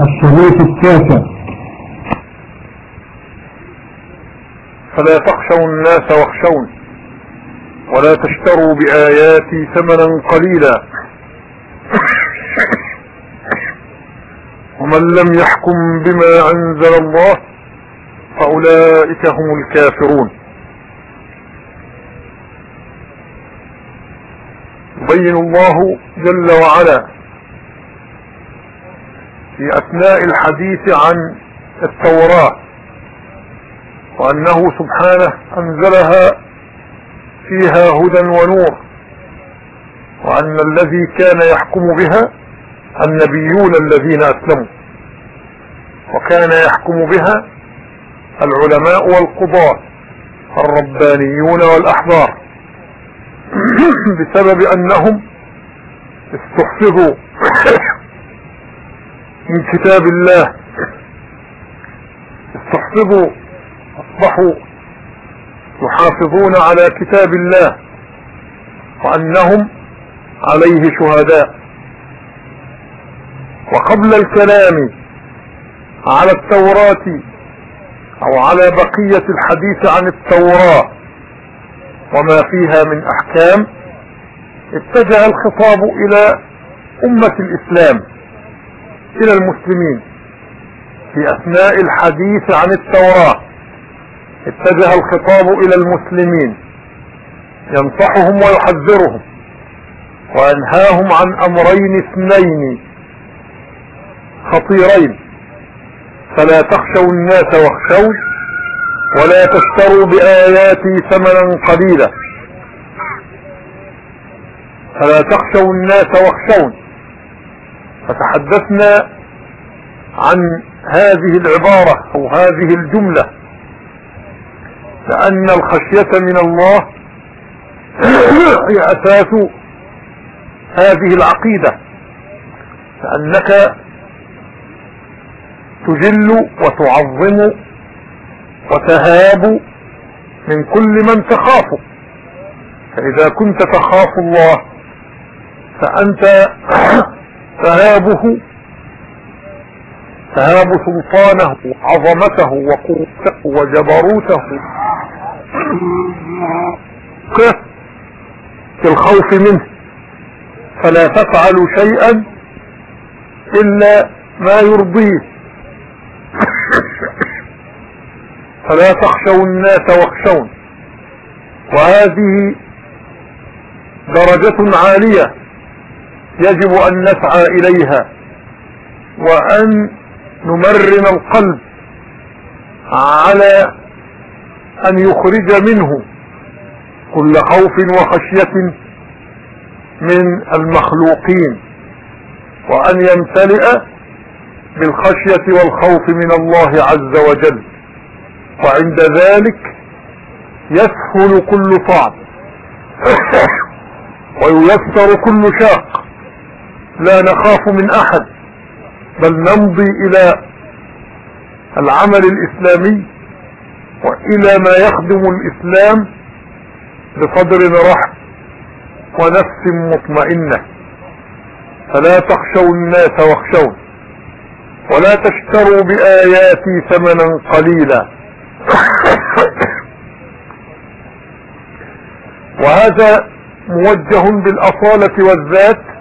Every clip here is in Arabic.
الشريط التاسع. فلا تخشوا الناس واخشون ولا تشتروا بآياتي ثمنا قليلا. ومن لم يحكم بما أنزل الله فأولئك هم الكافرون. يبين الله جل وعلا في أثناء الحديث عن التوراة وأنه سبحانه أنزلها فيها هدى ونور وأن الذي كان يحكم بها النبيون الذين أسلموا وكان يحكم بها العلماء والقضاة الربانيون والأحبار بسبب أنهم استحفظوا من كتاب الله. استحفظوا اصبحوا يحافظون على كتاب الله وأنهم عليه شهداء. وقبل الكلام على التوراة أو على بقية الحديث عن التوراة وما فيها من أحكام اتجه الخطاب إلى أمة الإسلام. إلى المسلمين في أثناء الحديث عن التوراة. اتجه الخطاب إلى المسلمين. ينصحهم ويحذرهم. وينهاهم عن أمرين اثنين. خطيرين. فلا تخشوا الناس واخشون ولا تشتروا بآياتي ثمنا قليلا. فلا تخشوا الناس واخشون فتحدثنا عن هذه العبارة أو هذه الجملة لأن الخشية من الله هي أساس هذه العقيدة لأنك تجل وتعظم وتهاب من كل من تخافه فإذا كنت تخاف الله فأنت تهابه تهاب سلطانه عظمته وقوته وجبروته في الخوف منه. فلا تفعل شيئا إلا ما يرضيه. فلا تخشوا الناس واخشون. وهذه درجة عالية. يجب أن نسعى إليها وأن نمرن القلب على أن يخرج منه كل خوف وخشية من المخلوقين وأن يمتلئ بالخشية والخوف من الله عز وجل. وعند ذلك يسهل كل صعب وييسر كل شاق. لا نخاف من أحد بل نمضي إلى العمل الإسلامي وإلى ما يخدم الإسلام بصدر رحب ونفس مطمئنة. فلا تخشوا الناس واخشون ولا تشتروا بآياتي ثمنا قليلا. وهذا موجه بالأصالة والذات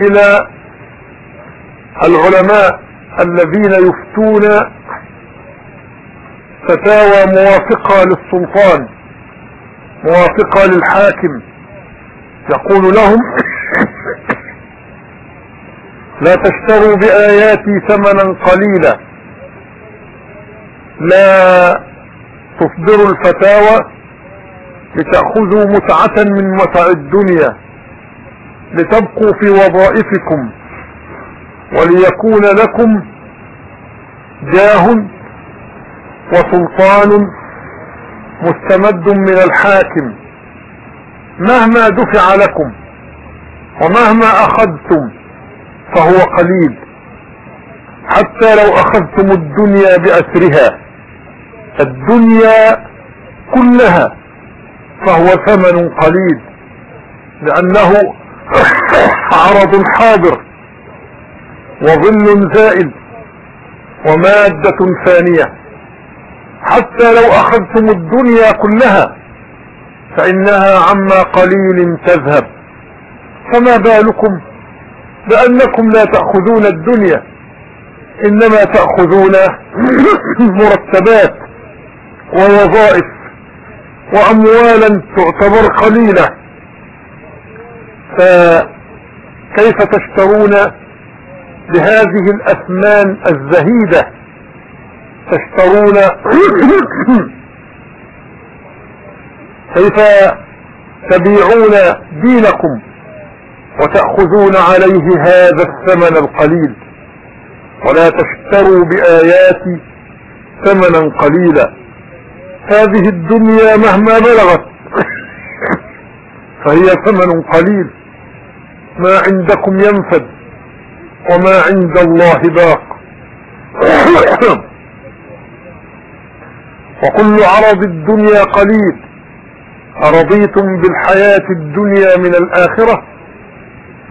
إلى العلماء الذين يفتون فتاوى موافقة للسلطان موافقة للحاكم. يقول لهم لا تشتروا بآياتي ثمنا قليلا. لا تصدروا الفتاوى لتأخذوا متعة من متع الدنيا. لتبقوا في وظائفكم وليكون لكم جاه وسلطان مستمد من الحاكم مهما دفع لكم ومهما أخذتم فهو قليل حتى لو أخذتم الدنيا بأسرها الدنيا كلها فهو ثمن قليل لأنه عرض حاضر وظل زائل ومادة فانية حتى لو أخذتم الدنيا كلها فإنها عما قليل تذهب. فما بالكم بأنكم لا تأخذون الدنيا إنما تأخذون مرتبات ووظائف وأموالا تعتبر قليلة. فكيف تشترون بهذه الأثمان الزهيدة؟ تشترون كيف تبيعون دينكم وتأخذون عليه هذا الثمن القليل؟ ولا تشتروا بآياتي ثمنا قليلا. هذه الدنيا مهما بلغت فهي ثمن قليل. ما عندكم ينفد وما عند الله باق. وكل عرض الدنيا قليل. أرضيتم بالحياة الدنيا من الآخرة؟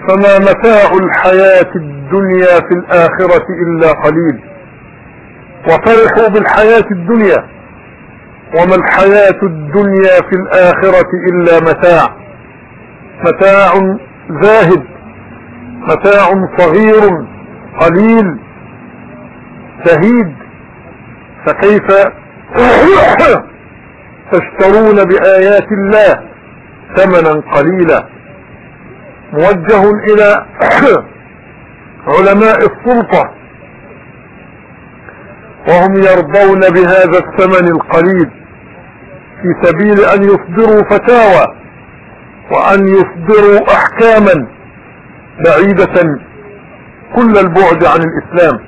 فما متاع الحياة الدنيا في الآخرة إلا قليل. وفرحوا بالحياة الدنيا. وما الحياة الدنيا في الآخرة إلا متاع. متاع زاهد متاع صغير قليل شهيد فكيف تشترون بآيات الله ثمنا قليلا؟ موجه إلى علماء السلطة وهم يرضون بهذا الثمن القليل في سبيل أن يصدروا فتاوى. وأن يصدروا أحكاما بعيدة كل البعد عن الإسلام.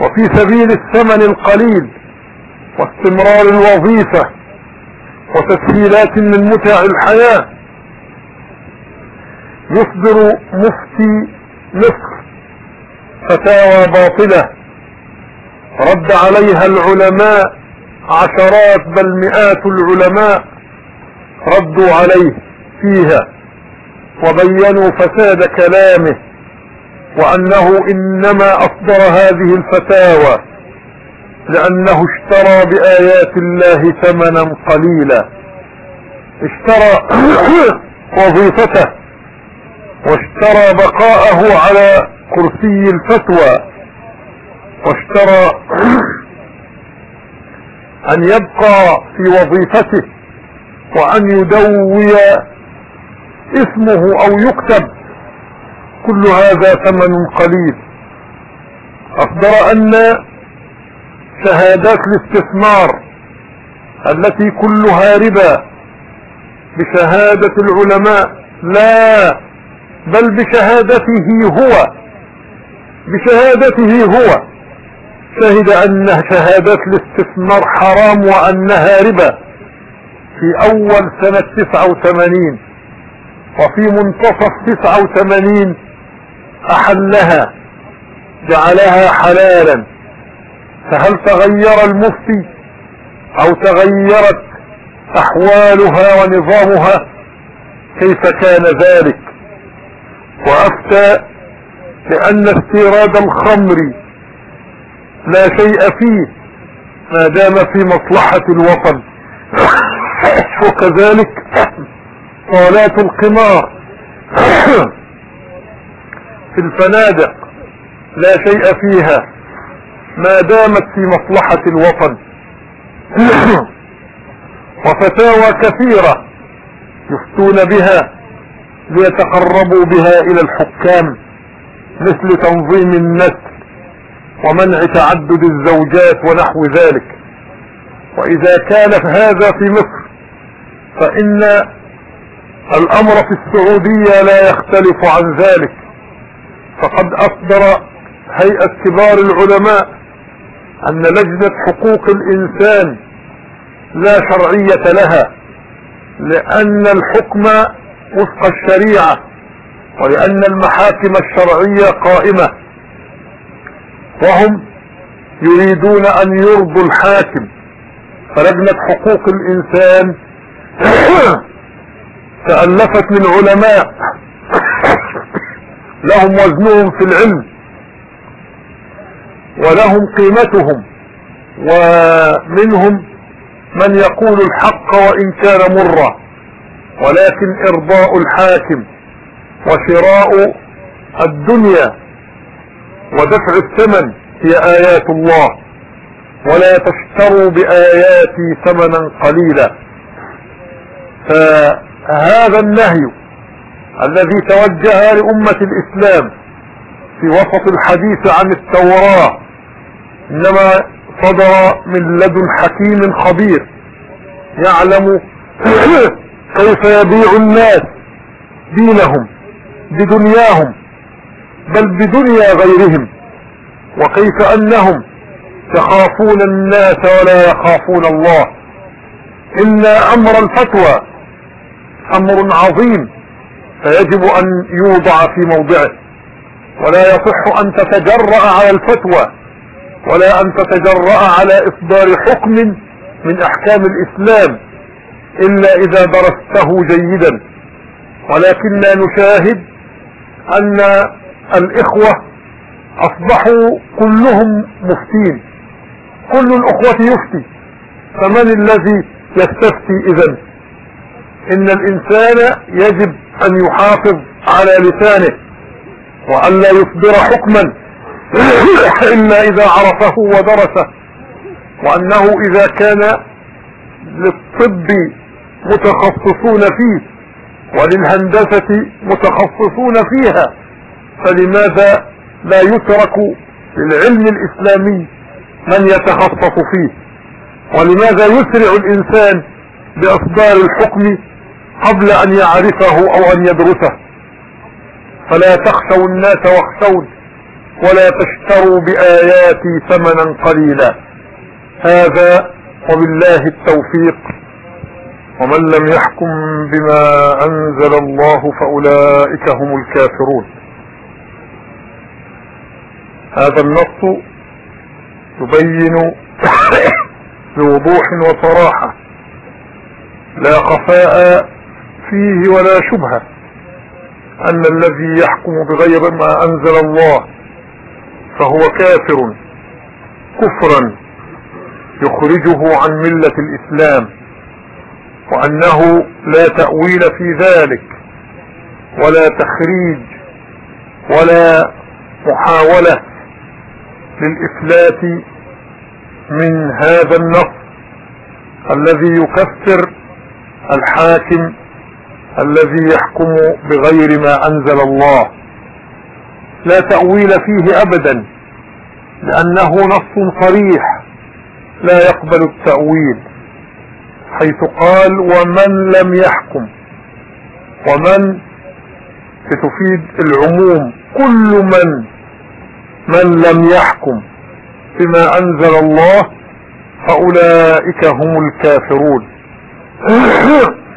وفي سبيل الثمن القليل واستمرار الوظيفة وتسهيلات من متع الحياة يصدر مفتي مصر فتاوى باطلة رد عليها العلماء عشرات بل مئات العلماء ردوا عليه. فيها وبينوا فساد كلامه وأنه إنما أصدر هذه الفتاوى لأنه اشترى بآيات الله ثمنا قليلا. اشترى وظيفته واشترى بقاءه على كرسي الفتوى واشترى أن يبقى في وظيفته وأن يدوي اسمه أو يكتب كل هذا ثمن قليل. أخبر أن شهادات الاستثمار التي كلها ربا بشهادة العلماء لا بل بشهادته هو بشهادته هو. شهد أن شهادات الاستثمار حرام وأنها ربا في أول سنة تسعة وثمانين. وفي منتصف تسعة وثمانين أحلها جعلها حلالا. فهل تغير المفتي أو تغيرت أحوالها ونظامها؟ كيف كان ذلك؟ وأفتى بأن استيراد الخمر لا شيء فيه ما دام في مصلحة الوطن. وكذلك صالات القمار. في الفنادق لا شيء فيها ما دامت في مصلحة الوطن. وفتاوى كثيرة يفتون بها ليتقربوا بها إلى الحكام مثل تنظيم النسل ومنع تعدد الزوجات ونحو ذلك. وإذا كان هذا في مصر فإن الأمر في السعودية لا يختلف عن ذلك. فقد أصدر هيئة كبار العلماء أن لجنة حقوق الإنسان لا شرعية لها لأن الحكم وفق الشريعة ولأن المحاكم الشرعية قائمة. وهم يريدون أن يرضوا الحاكم. فلجنة حقوق الإنسان تألفت من علماء لهم وزنهم في العلم ولهم قيمتهم ومنهم من يقول الحق وإن كان مرة ولكن إرضاء الحاكم وشراء الدنيا ودفع الثمن هي آيات الله ولا تشتروا بآياتي ثمنا قليلا. فهذا النهي الذي توجه لأمة الإسلام في وسط الحديث عن التوراة إنما صدر من لدن حكيم خبير يعلم كيف يبيع الناس دينهم بدنياهم بل بدنيا غيرهم وكيف أنهم يخافون الناس ولا يخافون الله. إن أمر الفتوى أمر عظيم فيجب أن يوضع في موضعه. ولا يصح أن تتجرأ على الفتوى ولا أن تتجرأ على إصدار حكم من أحكام الإسلام إلا إذا درسته جيدا. ولكننا نشاهد أن الإخوة أصبحوا كلهم مفتين. كل الأخوة يفتي فمن الذي يستفتي اذا إن الإنسان يجب أن يحافظ على لسانه وأن لا يصدر حكما إلا إذا عرفه ودرسه وأنه إذا كان للطب متخصصون فيه وللهندسة متخصصون فيها فلماذا لا يترك للعلم الإسلامي من يتخصص فيه؟ ولماذا يسرع الإنسان بإصدار الحكم قبل أن يعرفه أو أن يدرسه. فلا تخشوا الناس واخشون ولا تشتروا بآياتي ثمنا قليلا. هذا وبالله التوفيق. ومن لم يحكم بما أنزل الله فأولئك هم الكافرون. هذا النص يبين بوضوح وصراحة. لا خفاء فيه ولا شبهة. أن الذي يحكم بغير ما أنزل الله فهو كافر كفرا يخرجه عن ملة الإسلام وأنه لا تأويل في ذلك ولا تخريج ولا محاولة للإفلات من هذا النص الذي يكفر الحاكم الذي يحكم بغير ما أنزل الله. لا تأويل فيه أبدا لأنه نص صريح لا يقبل التأويل حيث قال ومن لم يحكم؟ ومن؟ تفيد العموم. كل من؟ من لم يحكم بما أنزل الله فأولئك هم الكافرون.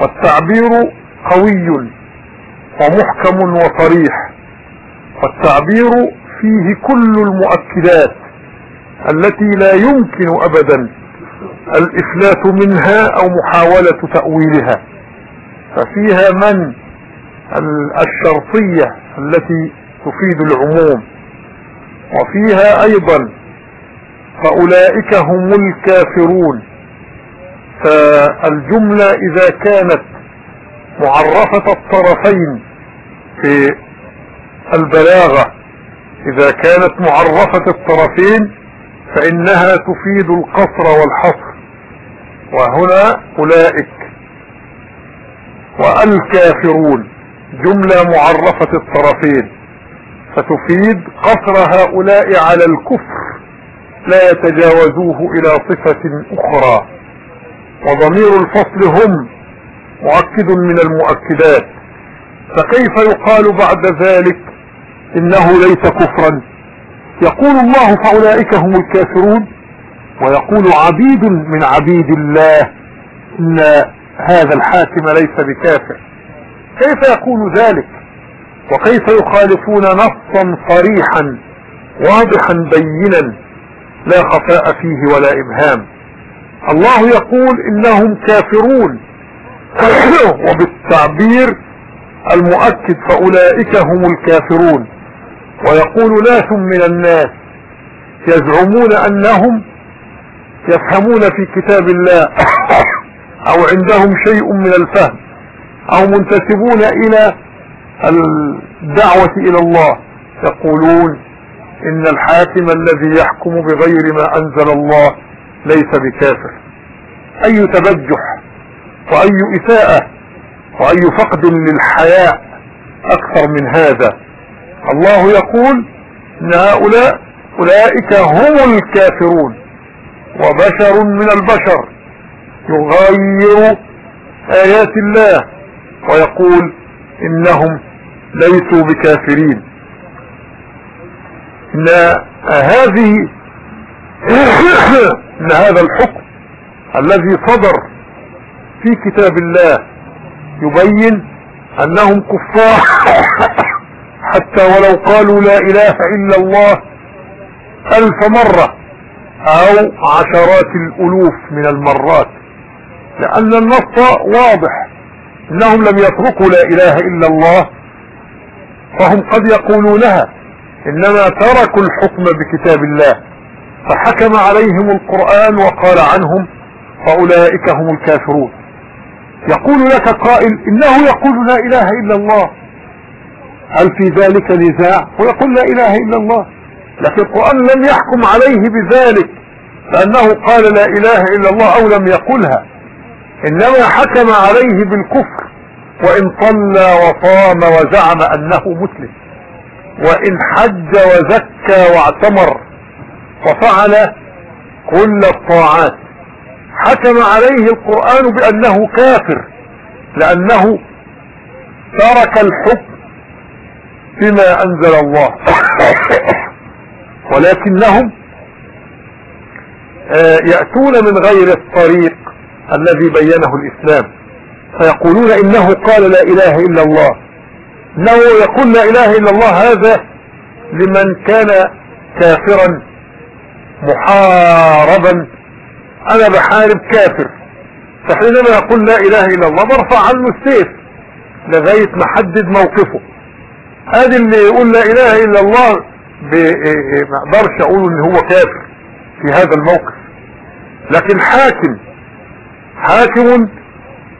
والتعبير قوي ومحكم وصريح. والتعبير فيه كل المؤكدات التي لا يمكن ابدا الإفلات منها أو محاولة تأويلها. ففيها من الشرطية التي تفيد العموم. وفيها أيضا فأولئك هم الكافرون. فالجملة إذا كانت معرفة الطرفين في البلاغة إذا كانت معرفة الطرفين فإنها تفيد القصر والحصر وهنا أولئك. والكافرون جملة معرفة الطرفين فتفيد قصر هؤلاء على الكفر لا يتجاوزوه إلى صفة أخرى. وضمير الفصل هم مؤكد من المؤكدات. فكيف يقال بعد ذلك إنه ليس كفرا؟ يقول الله فأولئك هم الكافرون ويقول عبيد من عبيد الله إن هذا الحاكم ليس بكافر. كيف يكون ذلك؟ وكيف يخالفون نصا صريحا واضحا بينا لا خفاء فيه ولا إبهام؟ الله يقول إنهم كافرون. وبالتعبير المؤكد فأولئك هم الكافرون. ويقول ناس من الناس يزعمون أنهم يفهمون في كتاب الله أو عندهم شيء من الفهم أو منتسبون إلى الدعوة إلى الله. يقولون إن الحاكم الذي يحكم بغير ما أنزل الله ليس بكافر. أي تبجح وأي إساءة وأي فقد للحياء أكثر من هذا. الله يقول إن هؤلاء أولئك هم الكافرون. وبشر من البشر. يغير آيات الله ويقول إنهم ليسوا بكافرين. إن هذه إن هذا الحكم الذي صدر في كتاب الله يبين أنهم كفار حتى ولو قالوا لا إله إلا الله ألف مرة أو عشرات الألوف من المرات لأن النص واضح إنهم لم يتركوا لا إله إلا الله فهم قد يقولونها إنما تركوا الحكم بكتاب الله. فحكم عليهم القرآن وقال عنهم فأولئك هم الكافرون. يقول لك قائل إنه يقول لا إله إلا الله. هل في ذلك نزاع؟ ويقول لا إله إلا الله. لكن القرآن لم يحكم عليه بذلك لأنه قال لا إله إلا الله أو لم يقلها. إنما حكم عليه بالكفر وإن صلى وصام وزعم أنه مسلم. وإن حج وزكى واعتمر وفعل كل الطاعات. حكم عليه القرآن بأنه كافر لأنه ترك الحكم بما أنزل الله. ولكنهم آه، يأتون من غير الطريق الذي بينه الإسلام. فيقولون إنه قال لا إله إلا الله. إنه يقول لا إله إلا الله هذا لمن كان كافرا. محاربا. أنا بحارب كافر. فحينما يقول لا إله إلا الله برفع عنه السيف. لغاية ما حدد موقفه. هذا اللي يقول لا إله إلا الله إيه، إيه، ما أقدرش أقول إن هو كافر في هذا الموقف. لكن حاكم حاكم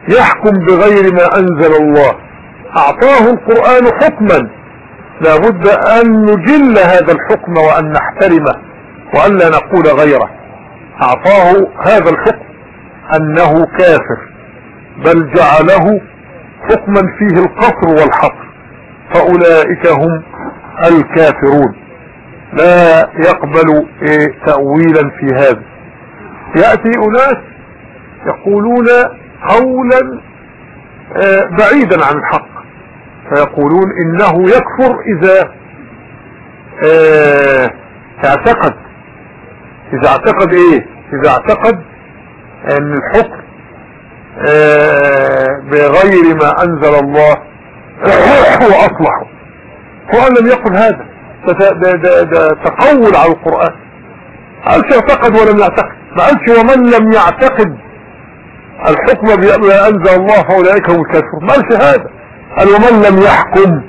يحكم بغير ما أنزل الله. أعطاه القرآن حكما. لابد أن نجل هذا الحكم وأن نحترمه. وأن لا نقول غيره. أعطاه هذا الحكم أنه كافر بل جعله حكما فيه القصر والحصر. فأولئك هم الكافرون. لا يقبل تأويلا في هذا. يأتي أناس يقولون قولا آه، بعيدا عن الحق. فيقولون إنه يكفر إذا آه، اعتقد إذا اعتقد إيه؟ إذا اعتقد أن الحكم آه، بغير ما أنزل الله هو اصلحه القرآن لم يقل هذا. ده, ده, تقول على القرآن. قالش اعتقد ولم يعتقد. ما قالش ومن لم يعتقد الحكم بما أنزل الله فأولئك هم الكافرون. ما قالش هذا. قال ومن لم يحكم.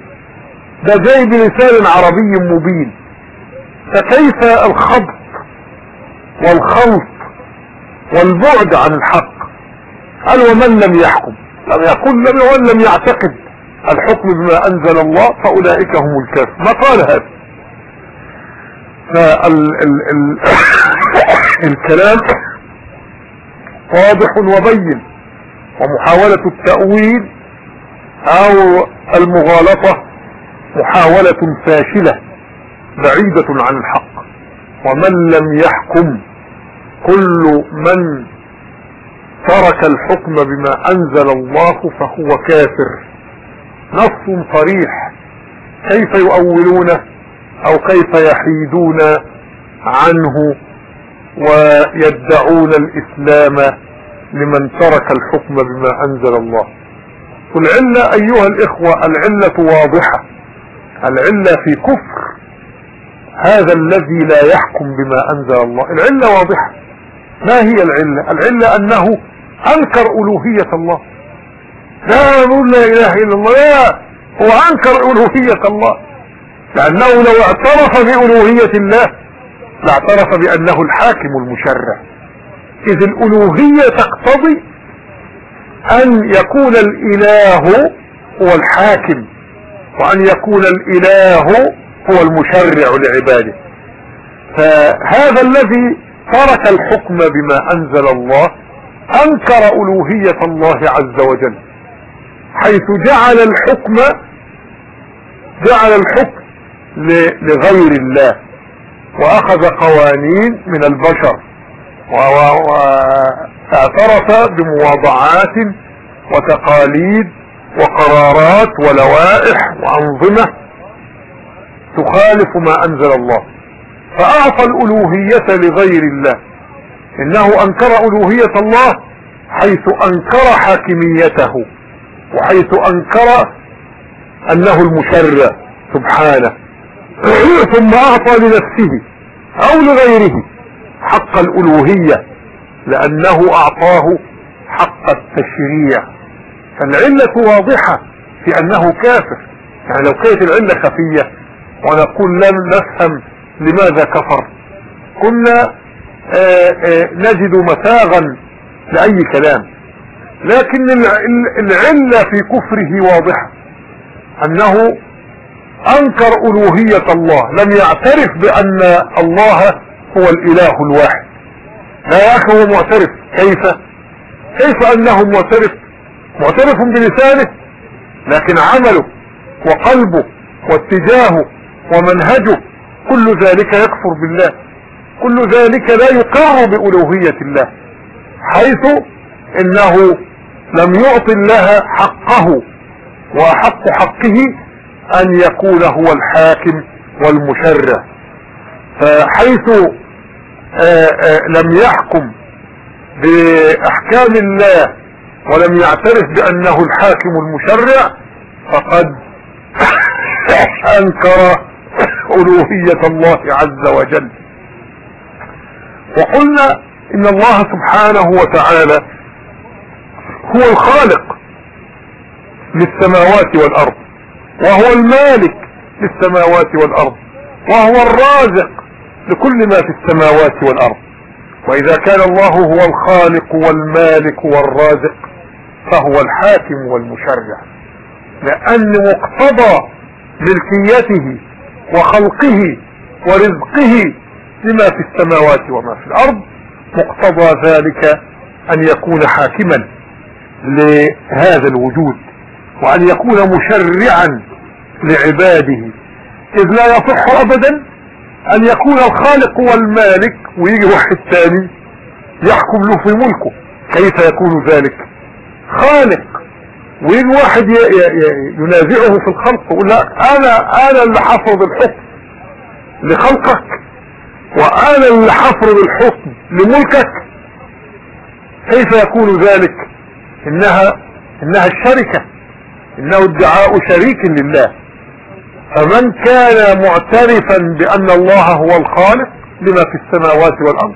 ده جاي بلسان عربي مبين. فكيف الخبط والخلط والبعد عن الحق. قال ومن لم يحكم؟ لم يقل لم ومن لم يعتقد. الحكم بما أنزل الله فأولئك هم الكافر ما قال هذا؟ فالكلام واضح وبين. ومحاولة التأويل أو المغالطة محاولة فاشلة بعيدة عن الحق. ومن لم يحكم كل من ترك الحكم بما أنزل الله فهو كافر. نص صريح. كيف يؤولونه أو كيف يحيدون عنه ويدعون الإسلام لمن ترك الحكم بما أنزل الله؟ والعلة أيها الإخوة العلة واضحة. العلة في كفر. هذا الذي لا يحكم بما أنزل الله. العلة واضحة. ما هي العلة؟ العلة أنه أنكر ألوهية الله. لا نقول لا إله إلا الله. لا هو أنكر ألوهية الله. لأنه لو اعترف بألوهية الله لاعترف بأنه الحاكم المشرع. إذ الألوهية تقتضي أن يكون الإله هو الحاكم وأن يكون الإله هو المشرع لعباده. فهذا الذي ترك الحكم بما أنزل الله أنكر ألوهية الله عز وجل حيث جعل الحكم جعل الحكم لغير الله وأخذ قوانين من البشر واعترف بمواضعات وتقاليد وقرارات ولوائح وأنظمة تخالف ما أنزل الله. فأعطى الألوهية لغير الله. إنه أنكر ألوهية الله حيث أنكر حاكميته وحيث أنكر أنه المشرع سبحانه. ثم أعطى لنفسه أو لغيره حق الألوهية لأنه أعطاه حق التشريع. فالعلة واضحة في أنه كافر. يعني لو كانت العلة خفية ونقول لم نفهم لماذا كفر. كنا آه، آه، نجد مساغا لأي كلام. لكن العلة في كفره واضحة. أنه أنكر ألوهية الله. لم يعترف بأن الله هو الإله الواحد. لا يا أخي هو معترف. كيف؟ كيف أنه معترف؟ معترف بلسانه لكن عمله وقلبه واتجاهه ومنهجه كل ذلك يكفر بالله كل ذلك لا يقر بألوهية الله حيث إنه لم يعطي الله حقه وحق حقه أن يكون هو الحاكم والمشرع. فحيث آه، آه، لم يحكم بأحكام الله ولم يعترف بأنه الحاكم المشرع فقد أنكر ألوهية الله عز وجل. وقلنا إن الله سبحانه وتعالى هو الخالق للسماوات والأرض وهو المالك للسماوات والأرض وهو الرازق لكل ما في السماوات والأرض. وإذا كان الله هو الخالق والمالك والرازق فهو الحاكم والمشرع لأن مقتضى ملكيته وخلقه ورزقه لما في السماوات وما في الأرض مقتضى ذلك أن يكون حاكما لهذا الوجود وأن يكون مشرعا لعباده. إذ لا يصح ابدا أن يكون الخالق والمالك ويجي واحد ثاني يحكم له في ملكه كيف يكون ذلك؟ خالق. ويجي واحد ينازعه في الخلق يقول لا أنا أنا اللي حفظ الحكم لخلقك وأنا اللي حفرض الحكم لملكك. كيف يكون ذلك؟ انها إنها الشركة إنه ادعاء شريك لله. فمن كان معترفا بأن الله هو الخالق لما في السماوات والأرض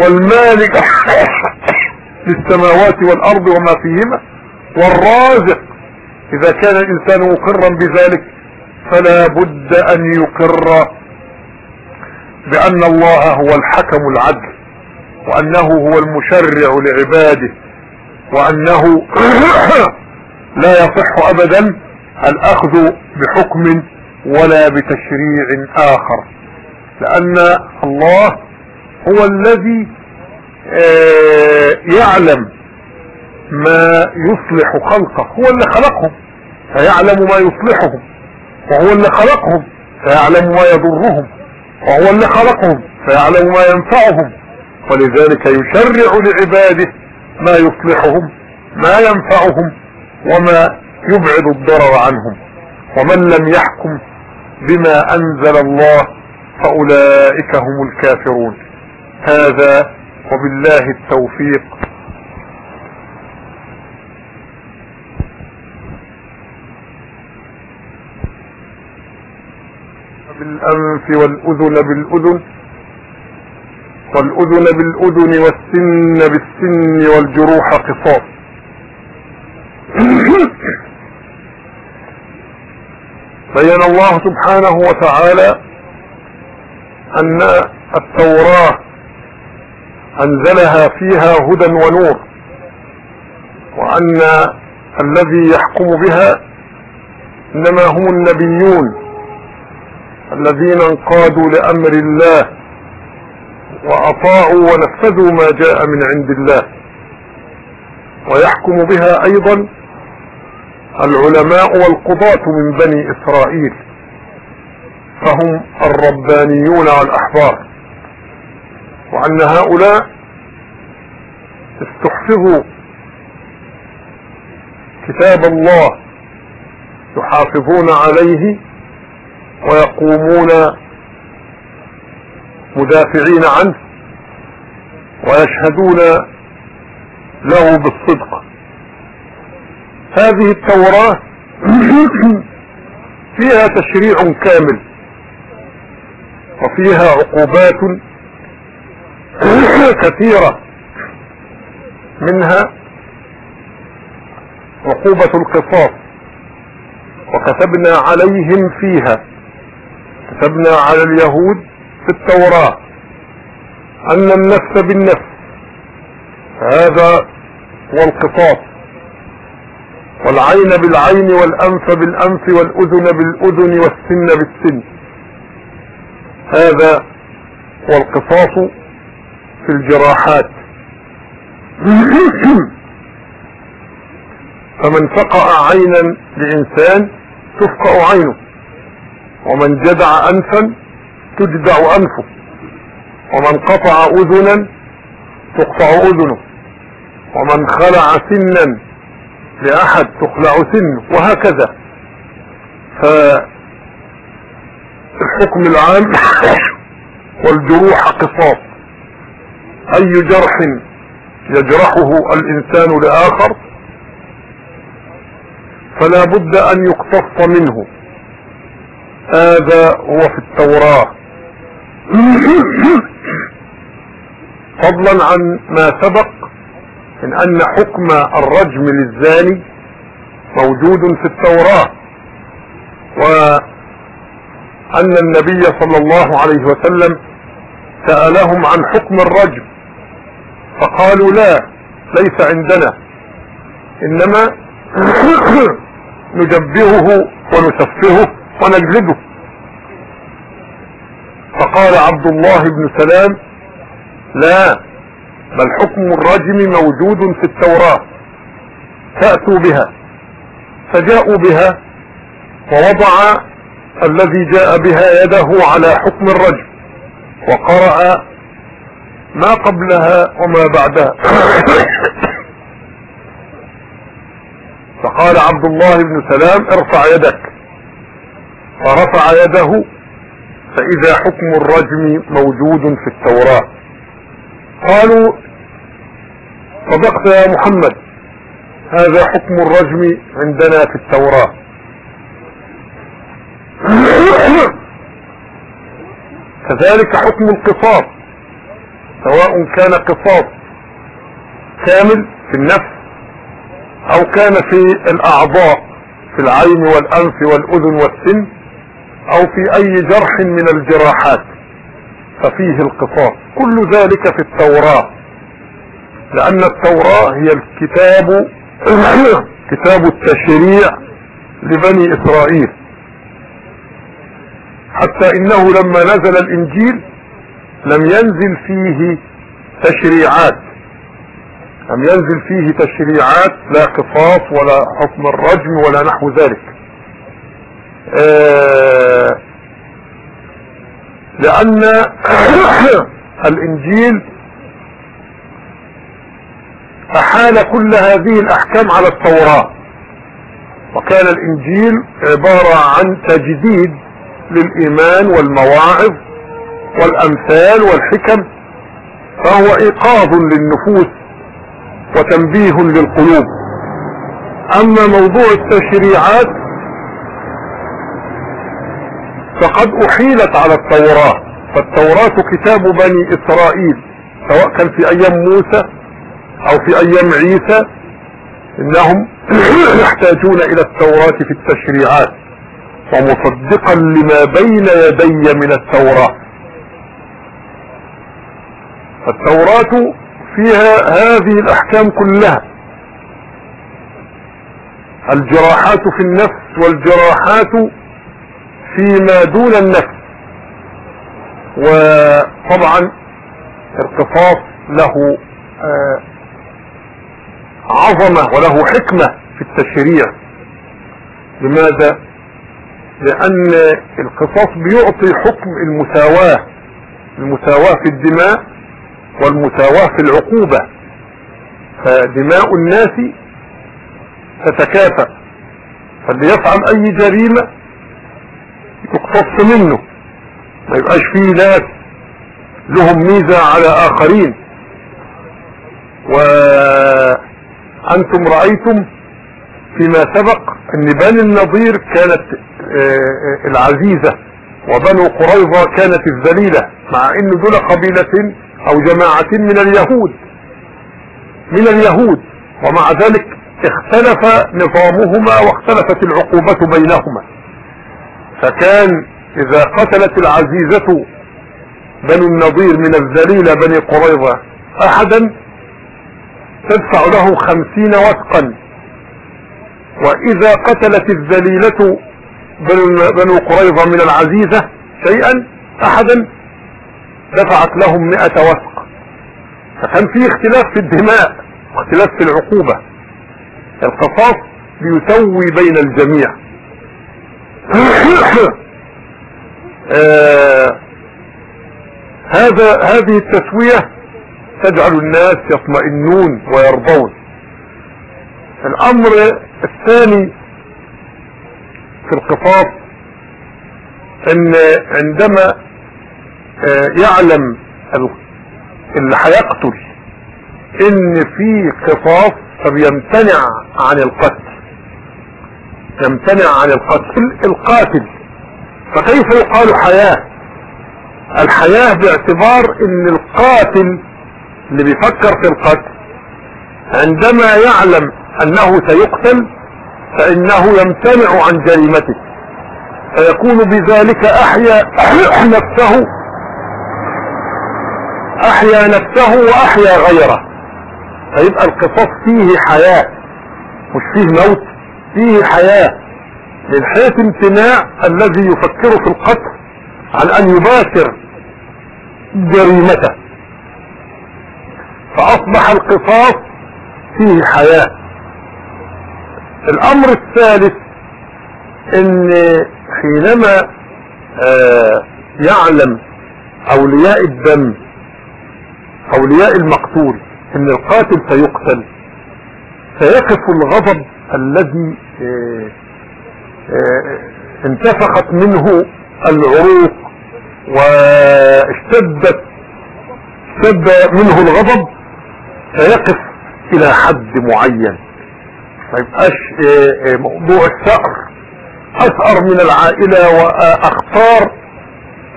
والمالك للسماوات والأرض وما فيهما والرازق. إذا كان الإنسان مقرا بذلك فلا بد أن يقر بأن الله هو الحكم العدل وأنه هو المشرع لعباده وأنه لا يصح أبدا الأخذ بحكم ولا بتشريع آخر لأن الله هو الذي آه، يعلم ما يصلح خلقه هو اللي خلقهم فيعلم ما يصلحهم وهو اللي خلقهم فيعلم ما يضرهم وهو اللي خلقهم فيعلم ما ينفعهم. ولذلك يشرع لعباده ما يصلحهم ما ينفعهم وما يبعد الضرر عنهم. ومن لم يحكم بما أنزل الله فأولئك هم الكافرون. هذا وبالله التوفيق. بالأنف والأذن بالأذن والأذن بالأذن والسن بالسن والجروح قصاص. بين الله سبحانه وتعالى أن التوراة أنزلها فيها هدى ونور وأن الذي يحكم بها إنما هم النبيون. الذين انقادوا لأمر الله وأطاعوا ونفذوا ما جاء من عند الله. ويحكم بها أيضا العلماء والقضاة من بني إسرائيل. فهم الربانيون والاحبار وأن هؤلاء استحفظوا كتاب الله يحافظون عليه ويقومون مدافعين عنه ويشهدون له بالصدق. هذه التوراة فيها تشريع كامل وفيها عقوبات كثيرة منها عقوبة القصاص وكتبنا عليهم فيها. كتبنا على اليهود في التوراة أن النفس بالنفس. هذا هو القصاص. والعين بالعين والأنف بالأنف والأذن بالأذن والسن بالسن. هذا هو القصاص في الجراحات. فمن فقع عينا لانسان تفقع عينه. ومن جدع أنفا تجدع أنفه. ومن قطع أذنا تقطع أذنه. ومن خلع سنا لأحد تخلع سنه. وهكذا. فالحكم العام والجروح قصاص. أي جرح يجرحه الإنسان لآخر؟ فلا بد أن يقتص منه. هذا هو في التوراة. فضلا عن ما سبق من أن حكم الرجم للزاني موجود في التوراة وأن النبي صلى الله عليه وسلم سألهم عن حكم الرجم فقالوا لا ليس عندنا إنما نجبهه ونسفهه ونجلده. فقال عبد الله بن سلام لا بل حكم الرجم موجود في التوراة. فأتوا بها. فجاءوا بها ووضع الذي جاء بها يده على حكم الرجم وقرأ ما قبلها وما بعدها. فقال عبد الله بن سلام ارفع يدك. فرفع يده فإذا حكم الرجم موجود في التوراة. قالوا صدقت يا محمد هذا حكم الرجم عندنا في التوراة. كذلك حكم القصاص سواء كان قصاص كامل في النفس أو كان في الأعضاء في العين والأنف والأذن والسن. أو في أي جرح من الجراحات ففيه القصاص. كل ذلك في التوراة لأن التوراة هي الكتاب كتاب التشريع لبني إسرائيل. حتى إنه لما نزل الإنجيل لم ينزل فيه تشريعات. لم ينزل فيه تشريعات لا قصاص ولا حكم الرجم ولا نحو ذلك. آه لأن الإنجيل أحال كل هذه الأحكام على التوراة. وكان الإنجيل عبارة عن تجديد للإيمان والمواعظ والأمثال والحكم فهو إيقاظ للنفوس وتنبيه للقلوب. أما موضوع التشريعات فقد أحيلت على التوراة فالتوراة كتاب بني إسرائيل سواء كان في أيام موسى أو في أيام عيسى إنهم يحتاجون إلى التوراة في التشريعات. ومصدقا لما بين يدي من التوراة. التوراة فيها هذه الأحكام كلها. الجراحات في النفس والجراحات فيما دون النفس. وطبعا القصاص له آه، عظمة وله حكمة في التشريع. لماذا؟ لأن القصاص بيعطي حكم المساواة المساواة في الدماء والمساواة في العقوبة. فدماء الناس تتكافأ. فاللي يفعل أي جريمة يقتص منه. ما يبقاش فيه ناس لهم ميزة على آخرين. وأنتم رأيتم فيما سبق أن بني النضير كانت آه، آه، العزيزة وبنو قريظة كانت الذليلة مع إن دول قبيلة أو جماعة من اليهود. من اليهود. ومع ذلك اختلف نظامهما واختلفت العقوبة بينهما. فكان إذا قتلت العزيزة بنو النضير من الذليلة بني قريظة أحدا تدفع له خمسين وثقا. وإذا قتلت الذليلة بنو قريظة من العزيزة شيئا أحدا دفعت لهم مئة وثق. فكان في اختلاف في الدماء واختلاف في العقوبة. القصاص بيسوي بين الجميع. آه هذا هذه التسوية تجعل الناس يطمئنون ويرضون. الأمر الثاني في القصاص إن عندما آه، يعلم اللي هيقتل إن في قصاص فبيمتنع عن القتل. يمتنع عن القتل القاتل. فكيف يقال حياة؟ الحياة باعتبار إن القاتل اللي بيفكر في القتل عندما يعلم أنه سيقتل فإنه يمتنع عن جريمته. فيكون بذلك أحيا نفسه أحيا نفسه وأحيا غيره. فيبقى القصاص فيه حياة مش فيه موت. فيه حياة من حيث امتناع الذي يفكر في القتل عن أن يباشر جريمته. فأصبح القصاص فيه حياة. الأمر الثالث إن حينما آه يعلم أولياء الدم أولياء المقتول إن القاتل سيقتل سيقف الغضب الذي انتفخت منه العروق واشتدت اشتد منه الغضب سيقف إلى حد معين. ما يبقاش إيه، إيه، موضوع الثأر. أثأر من العائلة واختار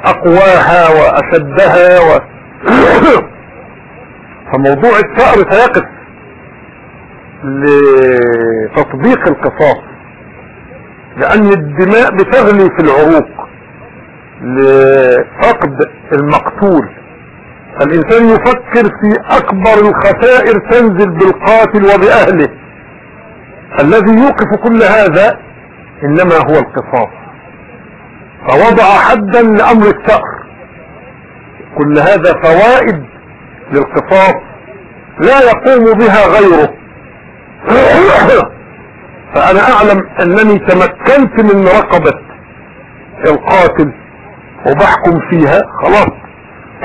أقواها وأشدها و... فموضوع الثأر سيقف. لتطبيق القصاص لأن الدماء بتغلي في العروق لفقد المقتول. فالانسان يفكر في أكبر الخسائر تنزل بالقاتل وبأهله. الذي يوقف كل هذا إنما هو القصاص. فوضع حدا لأمر الثأر. كل هذا فوائد للقصاص لا يقوم بها غيره. فأنا أعلم أنني تمكنت من رقبة القاتل وبحكم فيها خلاص.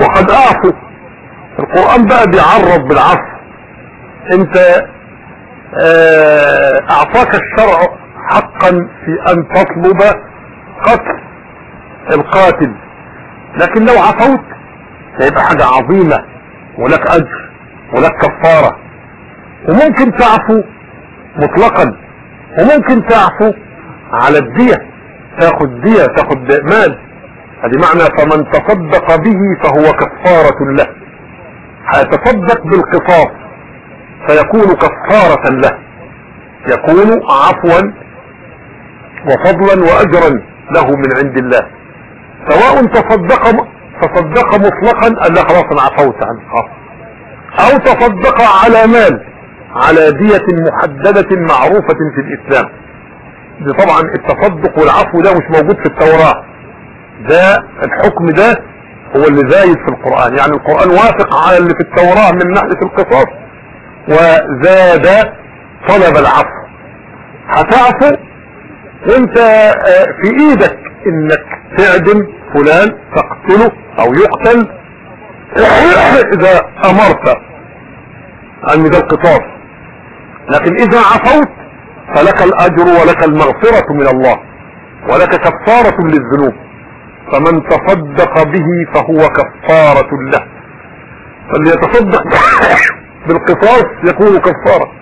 وقد أعفو. القرآن بقى بيعرض بالعفو. أنت آه، أعطاك الشرع حقا في أن تطلب قتل القاتل لكن لو عفوت هيبقى حاجة عظيمة ولك أجر ولك كفارة. وممكن تعفو مطلقا وممكن تعفو على الدية تاخد دية تاخد مال. هذه معنى فمن تصدق به فهو كفارة له. هيتصدق بالقصاص فيكون كفارة له. يكون عفوا وفضلا واجرا له من عند الله. سواء تصدق تصدق مطلقا قال له خلاص أنا عفوت عنه. أو تصدق على مال. على دية محددة معروفة في الإسلام. دي طبعا التصدق والعفو ده مش موجود في التوراة. ده الحكم ده هو اللي زايد في القرآن. يعني القرآن وافق على اللي في التوراة من ناحية القصاص وزاد طلب العفو. هتعفو وانت آه، في إيدك إنك تعدم فلان تقتله أو يقتل. إذا أمرت عن ذا القصاص لكن إذا عفوت فلك الأجر ولك المغفرة من الله ولك كفارة للذنوب. فمن تصدق به فهو كفارة له. فليتصدق بالقصاص يكون كفارة.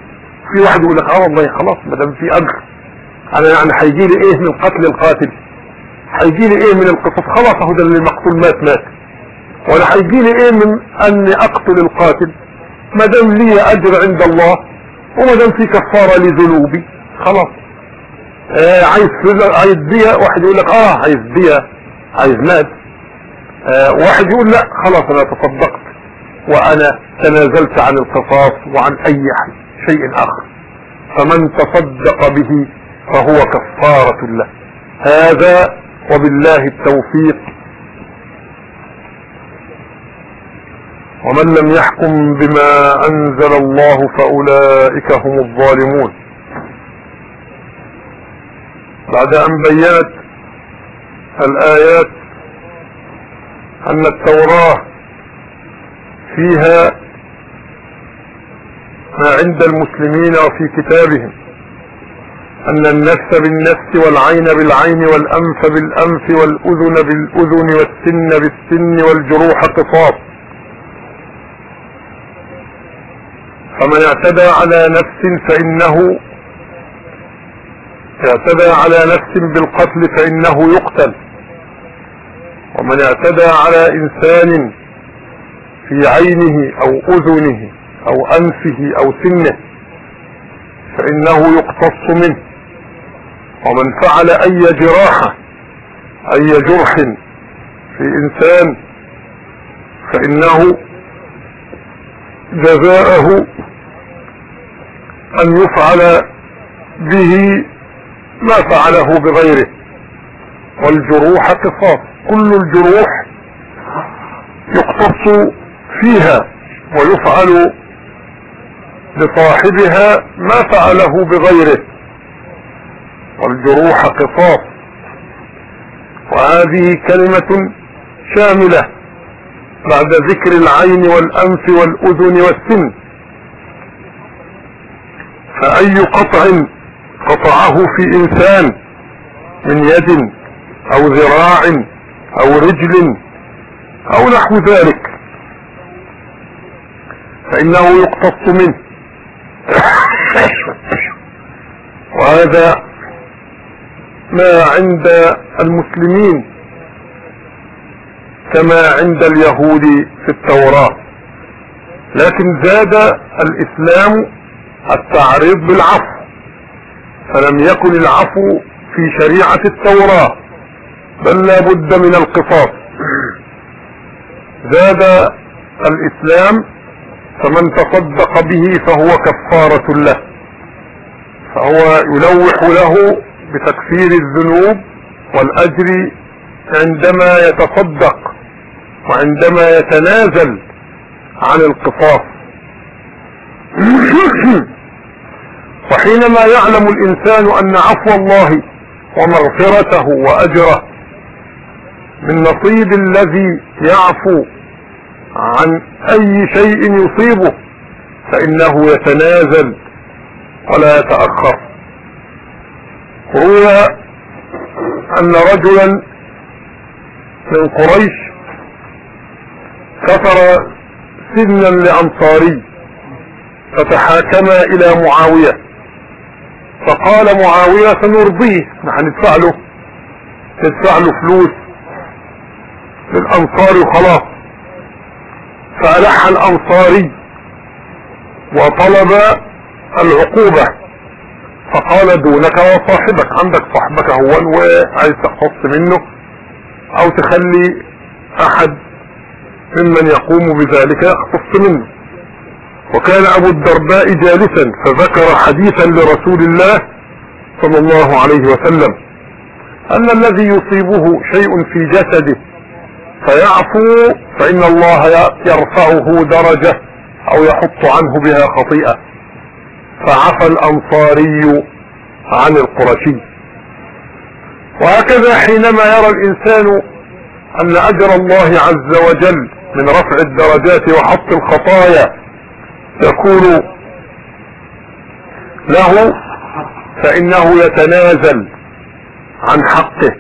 في واحد يقول لك آه والله خلاص ما دام في أجر. أنا يعني هيجي لي إيه من قتل القاتل؟ هيجي لي إيه من القصاص؟ خلاص أهو ده اللي المقتول مات مات. ولا هيجي لي إيه من أني أقتل القاتل؟ ما دام لي أجر عند الله وما دام في كفارة لذنوبي؟ خلاص. آه عايز عايز بيها واحد يقول لك آه عايز بيها عايز مال. آه واحد يقول لا خلاص أنا تصدقت وأنا تنازلت عن القصاص وعن أي شيء آخر. فمن تصدق به فهو كفارة له. هذا وبالله التوفيق ومن لم يحكم بما أنزل الله فأولئك هم الظالمون. بعد أن بينت الآيات أن التوراة فيها ما عند المسلمين وفي كتابهم أن النفس بالنفس والعين بالعين والأنف بالأنف والأذن بالأذن والسن بالسن والجروح قصاص. فمن اعتدى على نفس فإنه اعتدى على نفس بالقتل فإنه يقتل. ومن اعتدى على إنسان في عينه أو أذنه أو أنفه أو سنه فإنه يقتص منه. ومن فعل أي جراحة أي جرح في إنسان فإنه جزاءه أن يفعل به ما فعله بغيره. والجروح قصاص. كل الجروح يقتص فيها ويفعل لصاحبها ما فعله بغيره. والجروح قصاص. وهذه كلمة شاملة بعد ذكر العين والأنف والأذن والسن. فأي قطع قطعه في إنسان من يد أو ذراع أو رجل أو نحو ذلك. فإنه يقتص منه. وهذا ما عند المسلمين كما عند اليهود في التوراة. لكن زاد الإسلام التعريض بالعفو. فلم يكن العفو في شريعة التوراة بل لا بد من القصاص. زاد الإسلام فمن تصدق به فهو كفارة له. فهو يلوح له بتكفير الذنوب والأجر عندما يتصدق وعندما يتنازل عن القصاص. وحينما يعلم الإنسان أن عفو الله ومغفرته وأجره من نصيب الذي يعفو عن أي شيء يصيبه فإنه يتنازل ولا يتأخر. روي أن رجلا من قريش كفر سنا لأنصاري. فتحاكما إلى معاوية. فقال معاوية سنرضيه. نحن ندفع له. ندفع له فلوس للأنصار وخلاص. فألح الأنصاري وطلب العقوبة. فقال دونك وصاحبك. عندك صاحبك هو وعايز تختص منه أو تخلي أحد ممن يقوم بذلك يختص منه. وكان أبو الدرداء جالسا فذكر حديثا لرسول الله صلى الله عليه وسلم أن الذي يصيبه شيء في جسده فيعفو فإن الله يرفعه درجة أو يحط عنه بها خطيئة. فعفى الأنصاري عن القرشي. وهكذا حينما يرى الإنسان أن أجر الله عز وجل من رفع الدرجات وحط الخطايا يكون له فإنه يتنازل عن حقه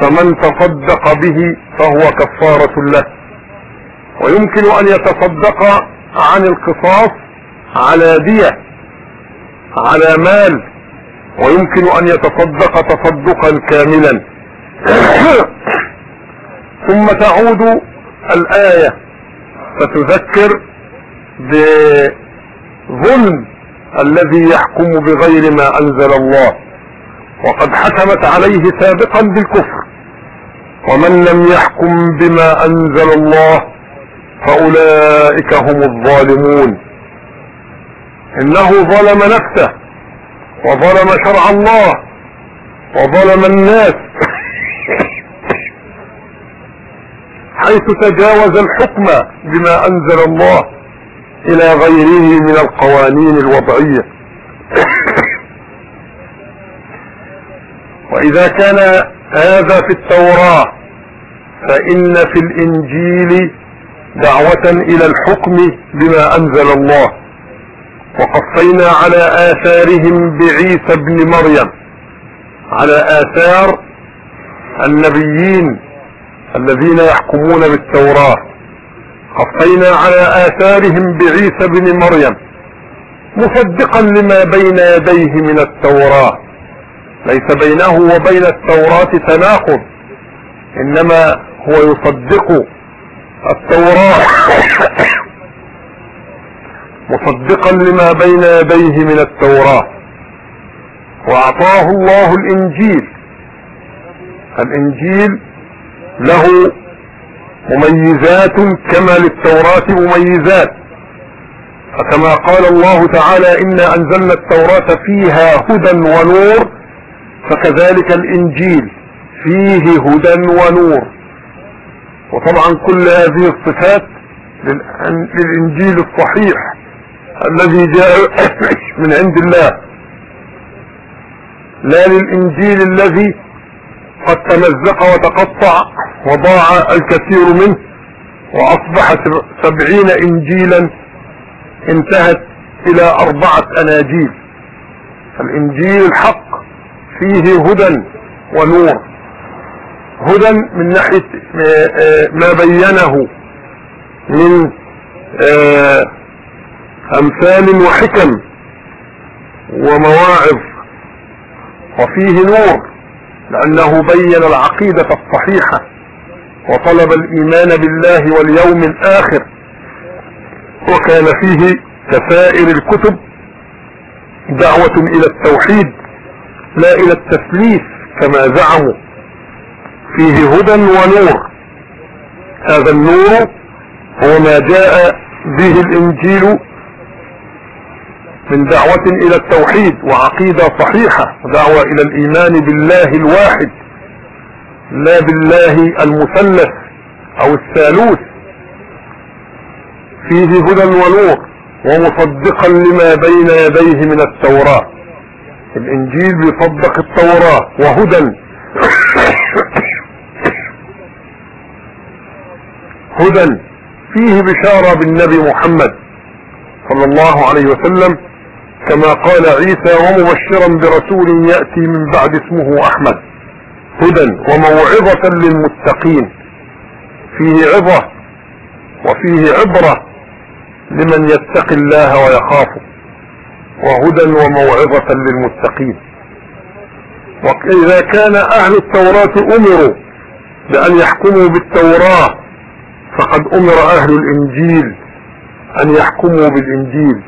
فمن تصدق به فهو كفارة له. ويمكن أن يتصدق عن القصاص على دية على مال ويمكن أن يتصدق تصدقا كاملا. ثم تعود الآية فتذكر بظلم الذي يحكم بغير ما أنزل الله. وقد حكمت عليه سابقا بالكفر. ومن لم يحكم بما أنزل الله فأولئك هم الظالمون. إنه ظلم نفسه وظلم شرع الله وظلم الناس. حيث تجاوز الحكم بما أنزل الله. إلى غيره من القوانين الوضعية. وإذا كان هذا في التوراة فإن في الإنجيل دعوة إلى الحكم بما أنزل الله. وقفينا على آثارهم بعيسى ابن مريم على آثار النبيين الذين يحكمون بالتوراة. قفينا على آثارهم بعيسى بن مريم مصدقا لما بين يديه من التوراة. ليس بينه وبين التوراة تناقض إنما هو يصدق التوراة. مصدقا لما بين يديه من التوراة. وأعطاه الله الإنجيل. الإنجيل له مميزات كما للتوراة مميزات. فكما قال الله تعالى إنا أنزلنا التوراة فيها هدى ونور فكذلك الإنجيل فيه هدى ونور. وطبعا كل هذه الصفات للإنجيل الصحيح الذي جاء من عند الله. لا للإنجيل الذي قد تمزق وتقطع وضاع الكثير منه وأصبح سبعين انجيلا انتهت إلى أربعة أناجيل. الإنجيل الحق فيه هدى ونور. هدى من ناحية ما بينه من أمثال وحكم ومواعظ. وفيه نور. لأنه بين العقيدة الصحيحة وطلب الإيمان بالله واليوم الآخر وكان فيه كسائر الكتب دعوة إلى التوحيد لا إلى التثليث كما زعموا. فيه هدى ونور. هذا النور هو ما جاء به الإنجيل من دعوة إلى التوحيد وعقيدة صحيحة دعوة إلى الإيمان بالله الواحد لا بالله المثلث أو الثالوث. فيه هدى ونور ومصدقا لما بين يديه من التوراة. الإنجيل بيصدق التوراة وهدى. هدى. فيه بشارة بالنبي محمد صلى الله عليه وسلم كما قال عيسى ومبشرا برسول يأتي من بعد اسمه أحمد. هدى وموعظة للمتقين. فيه عظة وفيه عبرة لمن يتقي الله ويخافه. وهدى وموعظة للمتقين. وإذا كان أهل التوراة أمروا بأن يحكموا بالتوراة فقد أمر أهل الإنجيل أن يحكموا بالإنجيل.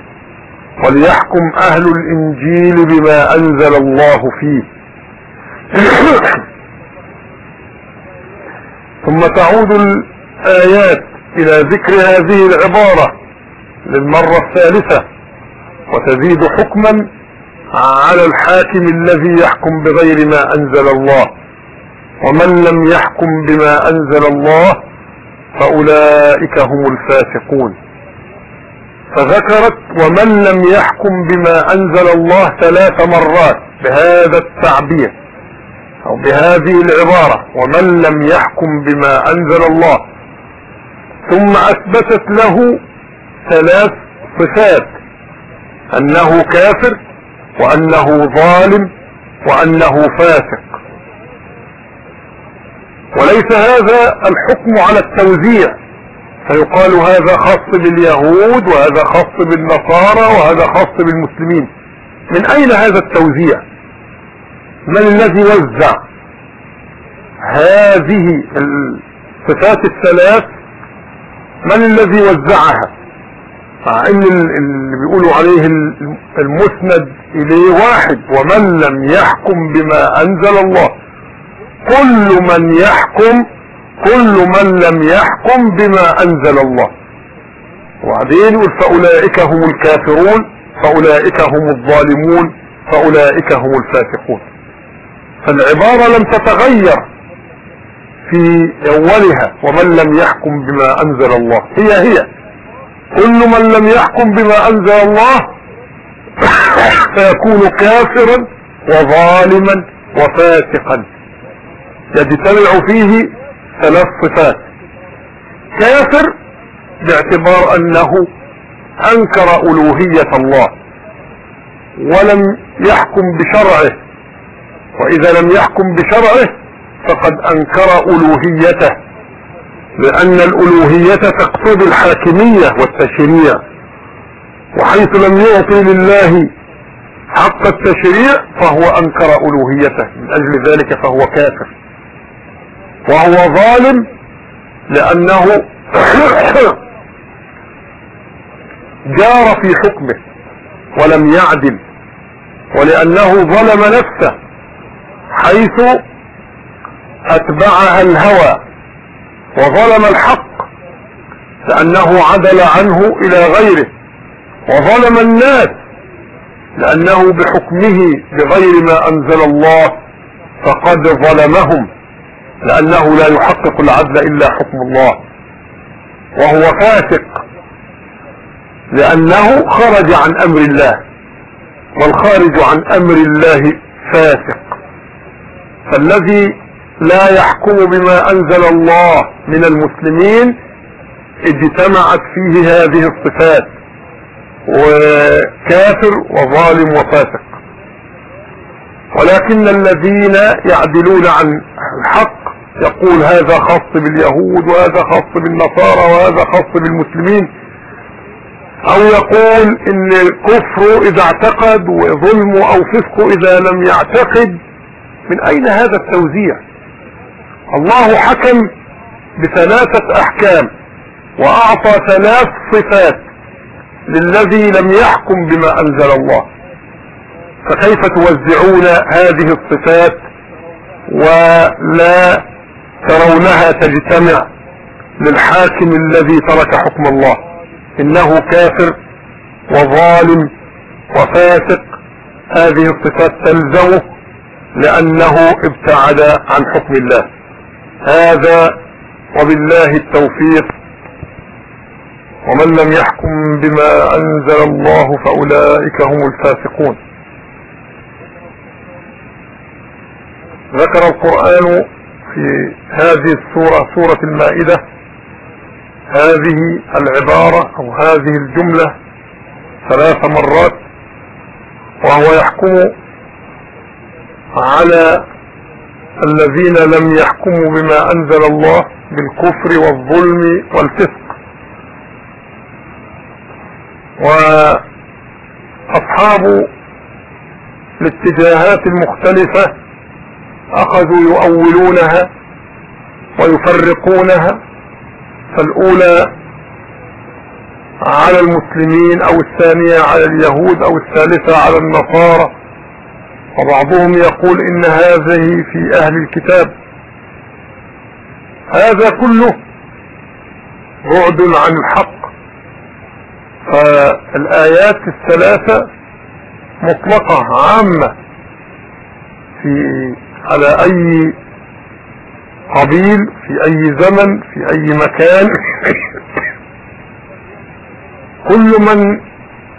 وليحكم أهل الإنجيل بما أنزل الله فيه. ثم تعود الآيات إلى ذكر هذه العبارة للمرة الثالثة وتزيد حكما على الحاكم الذي يحكم بغير ما أنزل الله. ومن لم يحكم بما أنزل الله فأولئك هم الفاسقون. فذكرت ومن لم يحكم بما أنزل الله ثلاث مرات بهذا التعبير أو بهذه العبارة ومن لم يحكم بما أنزل الله ثم أثبتت له ثلاث صفات أنه كافر وأنه ظالم وأنه فاسق. وليس هذا الحكم على التوزيع فيقال هذا خاص باليهود وهذا خاص بالنصارى وهذا خاص بالمسلمين. من أين هذا التوزيع؟ من الذي وزع هذه الصفات الثلاث؟ من الذي وزعها؟ مع إن اللي بيقولوا عليه المسند إليه واحد. ومن لم يحكم بما أنزل الله. كل من يحكم كل من لم يحكم بما أنزل الله. وبعدين يقول فأولئك هم الكافرون فأولئك هم الظالمون فأولئك هم الفاسقون. فالعبارة لم تتغير في أولها ومن لم يحكم بما أنزل الله. هي هي. كل من لم يحكم بما أنزل الله فيكون كافرا وظالما وفاسقا. يجتمع فيه ثلاث صفات كافر باعتبار أنه أنكر ألوهية الله ولم يحكم بشرعه. وإذا لم يحكم بشرعه فقد أنكر ألوهيته لأن الألوهية تقصد الحاكمية والتشريع. وحيث لم يعطي لله حق التشريع فهو أنكر ألوهيته من أجل ذلك فهو كافر. وهو ظالم لأنه جار في حكمه ولم يعدل ولأنه ظلم نفسه حيث أتبعها الهوى وظلم الحق لأنه عدل عنه إلى غيره وظلم الناس لأنه بحكمه بغير ما أنزل الله فقد ظلمهم لأنه لا يحقق العدل إلا حكم الله. وهو فاسق. لأنه خرج عن أمر الله. والخارج عن أمر الله فاسق. فالذي لا يحكم بما أنزل الله من المسلمين اجتمعت فيه هذه الصفات. وكافر وظالم وفاسق. ولكن الذين يعدلون عن الحق يقول هذا خاص باليهود وهذا خاص بالنصارى وهذا خاص بالمسلمين. أو يقول إن كفر إذا اعتقد وظلم أو فسق إذا لم يعتقد. من أين هذا التوزيع؟ الله حكم بثلاثة أحكام وأعطى ثلاث صفات للذي لم يحكم بما أنزل الله. فكيف توزعون هذه الصفات؟ ولا ترونها تجتمع للحاكم الذي ترك حكم الله. إنه كافر وظالم وفاسق. هذه الصفات تلزمه لأنه ابتعد عن حكم الله. هذا وبالله التوفيق. ومن لم يحكم بما أنزل الله فأولئك هم الفاسقون. ذكر القرآن في هذه السورة سورة المائدة. هذه العبارة أو هذه الجملة ثلاث مرات وهو يحكم على الذين لم يحكموا بما أنزل الله بالكفر والظلم والفسق. وأصحاب الاتجاهات المختلفة أخذوا يؤولونها ويفرقونها فالأولى على المسلمين أو الثانية على اليهود أو الثالثة على النصارى. وبعضهم يقول إن هذه في أهل الكتاب. هذا كله بعد عن الحق. فالآيات الثلاثة مطلقة عامة في على أي قبيل في أي زمن في أي مكان. كل من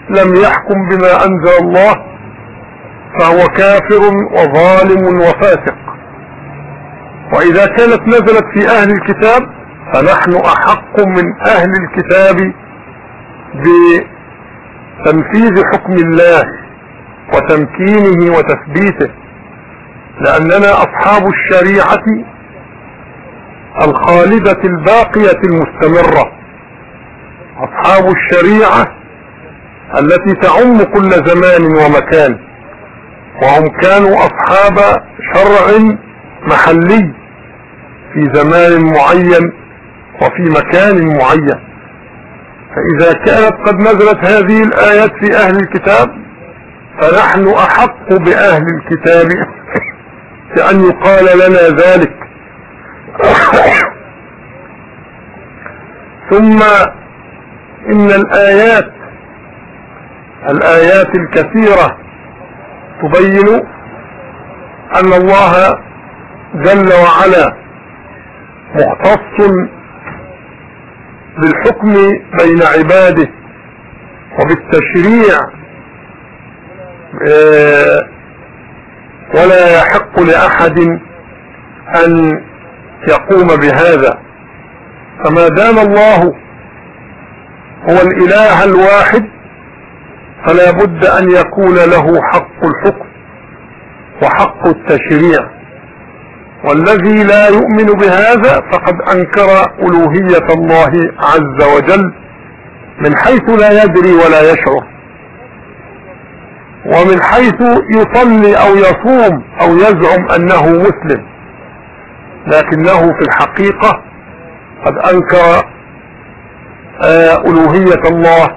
لم يحكم بما أنزل الله فهو كافر وظالم وفاسق. وإذا كانت نزلت في أهل الكتاب فنحن أحق من أهل الكتاب بتنفيذ حكم الله وتمكينه وتثبيته. لأننا أصحاب الشريعة الخالدة الباقية المستمرة. أصحاب الشريعة التي تعم كل زمان ومكان وهم كانوا أصحاب شرع محلي في زمان معين وفي مكان معين. فإذا كانت قد نزلت هذه الآيات في أهل الكتاب فنحن أحق بأهل الكتاب. بأن يقال لنا ذلك. ثم إن الآيات الآيات الكثيرة تبين أن الله جل وعلا مختص بالحكم بين عباده وبالتشريع آه، ولا يحق لأحد أن يقوم بهذا. فما دام الله هو الإله الواحد فلا بد أن يكون له حق الحكم وحق التشريع. والذي لا يؤمن بهذا فقد أنكر ألوهية الله عز وجل من حيث لا يدري ولا يشعر. ومن حيث يصلي أو يصوم أو يزعم أنه مسلم. لكنه في الحقيقة قد أنكر آه، ألوهية الله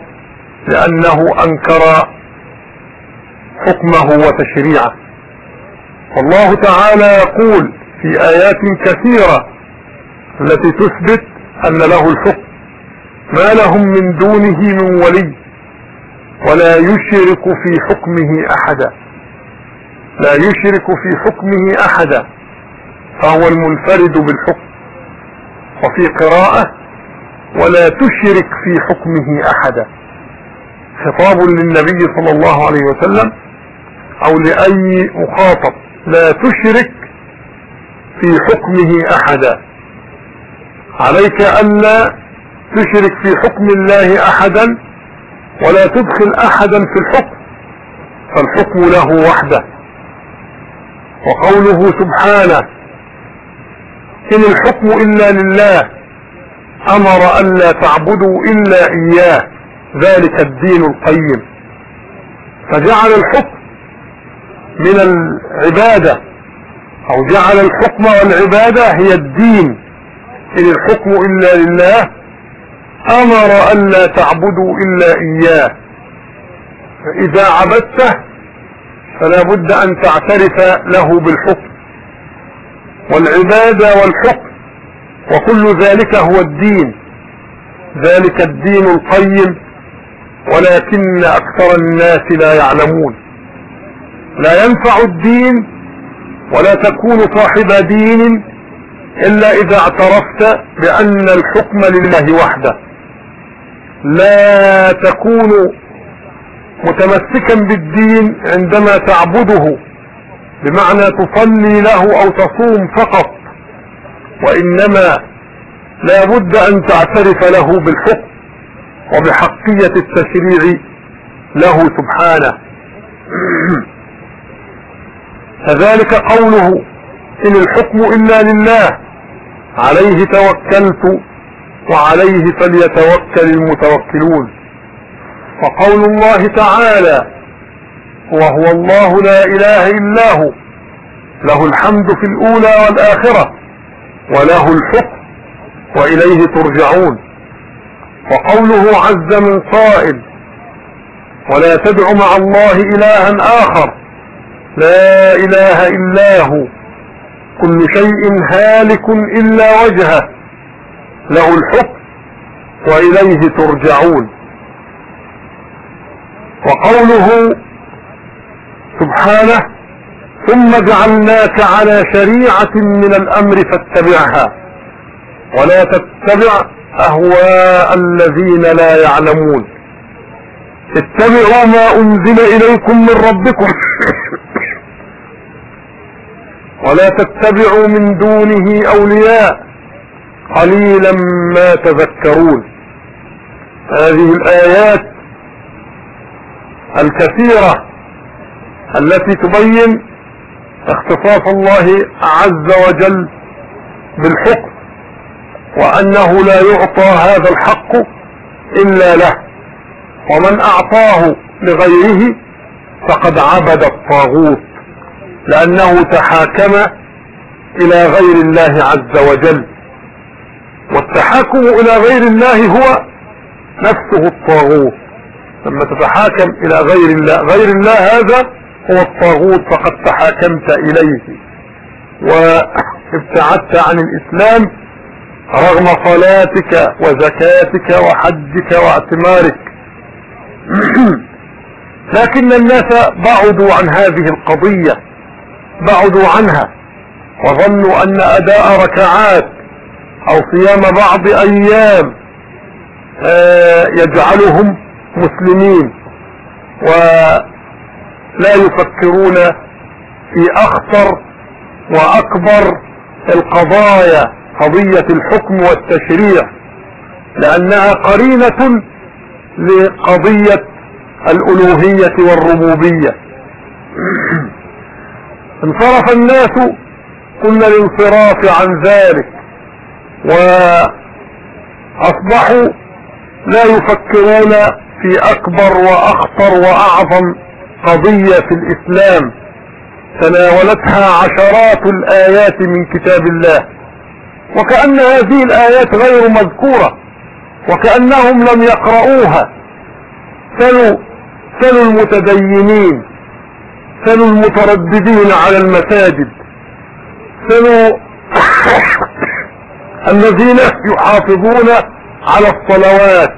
لأنه أنكر حكمه وتشريعه. والله تعالى يقول في آيات كثيرة التي تثبت أن له الحكم. ما لهم من دونه من ولي. ولا يشرك في حكمه أحدا. لا يشرك في حكمه أحدا. فهو المنفرد بالحكم. وفي قراءة ولا تشرك في حكمه أحدا. خطاب للنبي صلى الله عليه وسلم أو لأي مخاطب. لا تشرك في حكمه أحدا. عليك ان لا تشرك في حكم الله أحدا ولا تدخل أحدا في الحكم فالحكم له وحده وقوله سبحانه إن الحكم إلا لله أمر ان لا تعبدوا إلا إياه ذلك الدين القيم. فجعل الحكم من العبادة أو جعل الحكم والعبادة هي الدين. إن الحكم إلا لله أمر أن لا تعبدوا إلا إياه. فإذا عبدته فلا بد أن تعترف له بالحكم. والعبادة والحكم وكل ذلك هو الدين. ذلك الدين القيم ولكن أكثر الناس لا يعلمون. لا ينفع الدين ولا تكون صاحب دين إلا إذا اعترفت بأن الحكم لله وحده. لا تكون متمسكا بالدين عندما تعبده. بمعنى تصلي له أو تصوم فقط. وإنما لا بد أن تعترف له بالحكم وبحقية التشريع له سبحانه. فذلك قوله إن الحكم إلا لله. عليه توكلت وعليه فليتوكل المتوكلون. وقول الله تعالى وهو الله لا إله إلا هو له الحمد في الأولى والآخرة وله الحكم وإليه ترجعون. وقوله عز من قائل ولا تدع مع الله إلها آخر لا إله إلا هو كل شيء هالك إلا وجهه. له الحكم وإليه ترجعون. وقوله سبحانه ثم جعلناك على شريعة من الأمر فاتبعها ولا تتبع أهواء الذين لا يعلمون. اتبعوا ما أنزل إليكم من ربكم. ولا تتبعوا من دونه أولياء. قليلا ما تذكرون. هذه الآيات الكثيرة التي تبين اختصاص الله عز وجل بالحكم وأنه لا يعطى هذا الحق إلا له. ومن أعطاه لغيره فقد عبد الطاغوت لأنه تحاكم إلى غير الله عز وجل. والتحاكم إلى غير الله هو نفسه الطاغوت. لما تتحاكم إلى غير الله غير الله هذا هو الطاغوت فقد تحاكمت إليه. وابتعدت عن الإسلام رغم صلاتك وزكاتك وحجك واعتمارك. لكن الناس بعدوا عن هذه القضية بعدوا عنها وظنوا أن أداء ركعات أو صيام بعض أيام آه، يجعلهم مسلمين ولا يفكرون في أخطر وأكبر القضايا قضية الحكم والتشريع لأنها قرينة لقضية الألوهية والربوبية. انصرف الناس كل الانصراف عن ذلك. وأصبحوا لا يفكرون في أكبر وأخطر وأعظم قضية في الإسلام. تناولتها عشرات الآيات من كتاب الله. وكأن هذه الآيات غير مذكورة. وكأنهم لم يقرؤوها. سلوا سلوا المتدينين. سلوا المترددين على المساجد. سلوا الذين يحافظون على الصلوات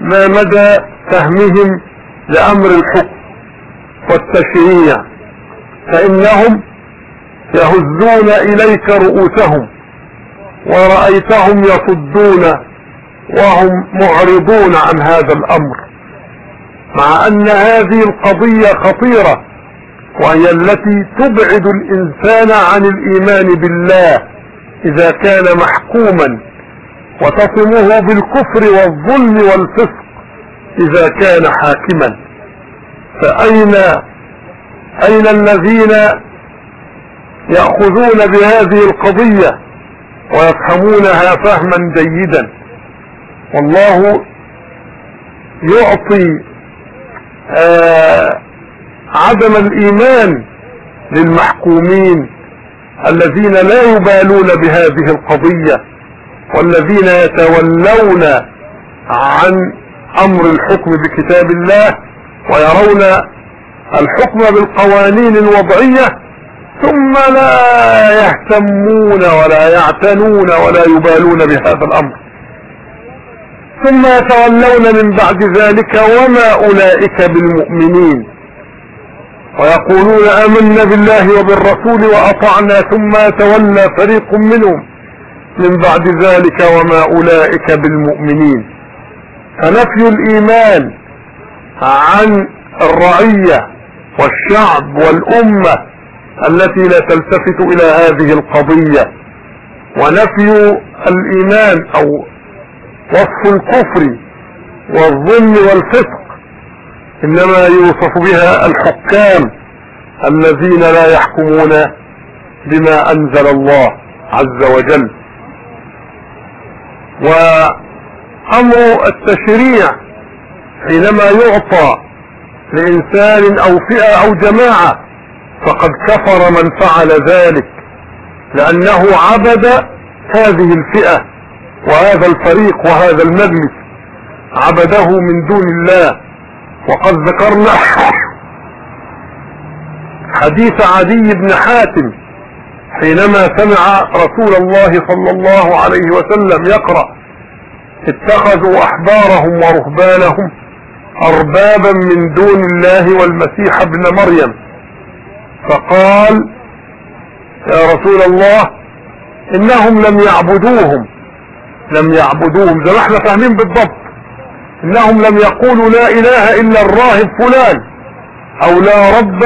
ما مدى فهمهم لأمر الحكم والتشريع فإنهم يهزون إليك رؤوسهم ورأيتهم يصدون وهم معرضون عن هذا الأمر مع أن هذه القضية خطيرة وهي التي تبعد الإنسان عن الإيمان بالله إذا كان محكوما وتصمه بالكفر والظلم والفسق إذا كان حاكما. فأين أين الذين يأخذون بهذه القضية ويفهمونها فهما جيدا؟ والله يعطي آه عدم الإيمان للمحكومين الذين لا يبالون بهذه القضية والذين يتولون عن أمر الحكم بكتاب الله ويرون الحكم بالقوانين الوضعية ثم لا يهتمون ولا يعتنون ولا يبالون بهذا الأمر. ثم يتولون من بعد ذلك وما أولئك بالمؤمنين. ويقولون آمنا بالله وبالرسول وأطعنا ثم يتولى فريق منهم. من بعد ذلك وما أولئك بالمؤمنين. فنفي الإيمان عن الرعية والشعب والأمة التي لا تلتفت إلى هذه القضية. ونفي الإيمان أو وصف الكفر والظلم والفسق إنما يوصف بها الحكام الذين لا يحكمون بما أنزل الله عز وجل. وأمر التشريع حينما يعطى لإنسان أو فئة أو جماعة فقد كفر من فعل ذلك لأنه عبد هذه الفئة وهذا الفريق وهذا المجلس عبده من دون الله. وقد ذكرنا حديث عدي بن حاتم حينما سمع رسول الله صلى الله عليه وسلم يقرأ اتخذوا أحبارهم ورهبانهم أربابا من دون الله والمسيح ابن مريم. فقال يا رسول الله إنهم لم يعبدوهم. لم يعبدوهم. زي ما إحنا فاهمين بالضبط. إنهم لم يقولوا لا إله إلا الراهب فلان أو لا رب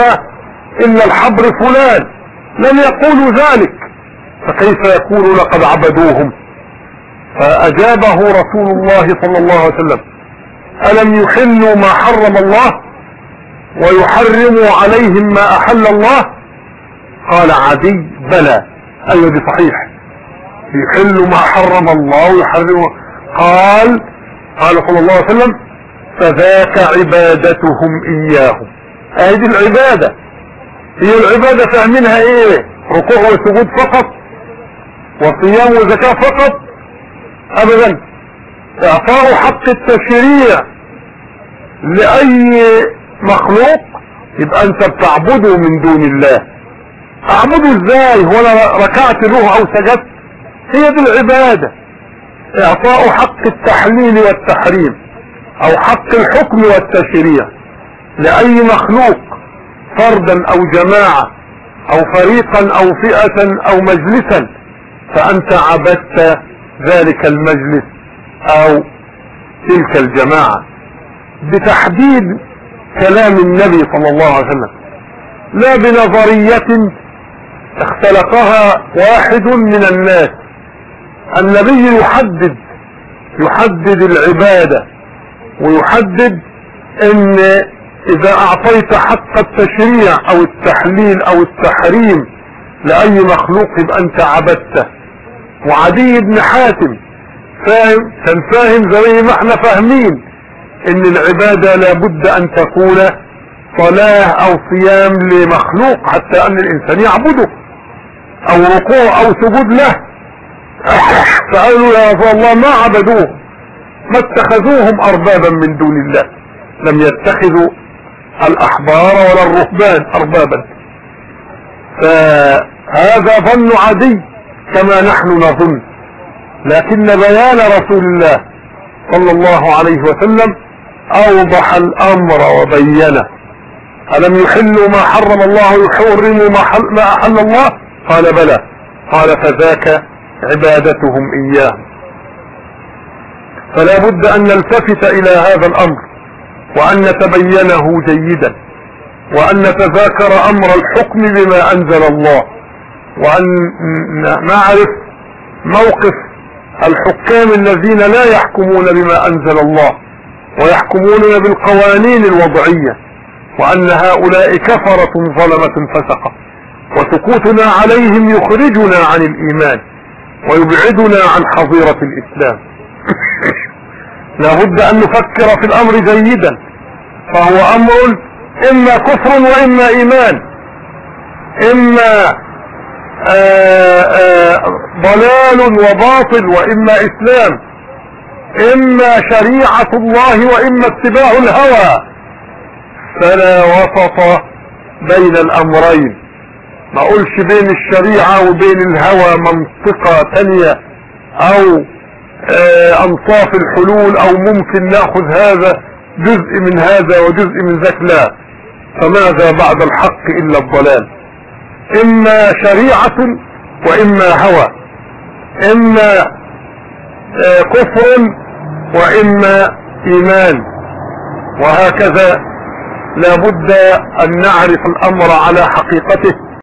إلا الحبر فلان لم يقولوا ذلك. فكيف يكون لقد عبدوهم؟ فأجابه رسول الله صلى الله عليه وسلم ألم يحلوا ما حرم الله ويحرموا عليهم ما أحل الله؟ قال عدي بلى دي صحيح. يحلوا ما حرم الله ويحرموا قال قال صلى الله عليه وسلم فذاك عبادتهم إياهم. هذه العبادة. هي العبادة فاهمينها إيه؟ ركوع وسجود فقط وصيام وزكاة فقط. ابدا إعطاء حق التشريع لأي مخلوق يبقى أنت بتعبده من دون الله. أعبده إزاي؟ أنا ركعت له أو سجدت؟ هي دي العبادة. إعطاء حق التحليل والتحريم أو حق الحكم والتشريع لأي مخلوق فردا أو جماعة أو فريقا أو فئة أو مجلسا فأنت عبدت ذلك المجلس أو تلك الجماعة. بتحديد كلام النبي صلى الله عليه وسلم لا بنظرية اختلقها واحد من الناس. النبي يحدد يحدد العبادة ويحدد إن إذا أعطيت حق التشريع أو التحليل أو التحريم لأي مخلوق يبقى أنت عبدته. وعدي بن حاتم فاهم كان فاهم زي ما إحنا فاهمين إن العبادة لابد أن تكون صلاة أو صيام لمخلوق حتى أن الإنسان يعبده أو ركوع أو سجود له. فقالوا يا رسول الله ما عبدوه؟ ما اتخذوهم اربابا من دون الله. لم يتخذوا الأحبار ولا الرهبان اربابا. فهذا ظن عدي كما نحن نظن. لكن بيان رسول الله صلى الله عليه وسلم أوضح الأمر وبينه. ألم يحلوا ما حرم الله يحرموا ما, حل ما أحل الله؟ قال بلى. قال فذاك عبادتهم إياه. فلا بد أن نلتفت إلى هذا الأمر وأن نتبينه جيدا وأن نتذاكر أمر الحكم بما أنزل الله وأن نعرف موقف الحكام الذين لا يحكمون بما أنزل الله ويحكمون بالقوانين الوضعية وأن هؤلاء كفرة ظلمة فسقة وسكوتنا عليهم يخرجنا عن الإيمان. ويبعدنا عن حظيرة الإسلام. لابد أن نفكر في الأمر جيدا. فهو أمر إما كفر وإما إيمان. إما آآ آآ ضلال وباطل وإما إسلام. إما شريعة الله وإما اتباع الهوى. فلا وسط بين الأمرين. ما اقولش بين الشريعة وبين الهوى منطقة تانية أو أنصاف الحلول أو ممكن نأخذ هذا جزء من هذا وجزء من ذاك. لا فماذا بعد الحق إلا الضلال؟ إما شريعة وإما هوى. إما كفر وإما إيمان. وهكذا لابد أن نعرف الأمر على حقيقته.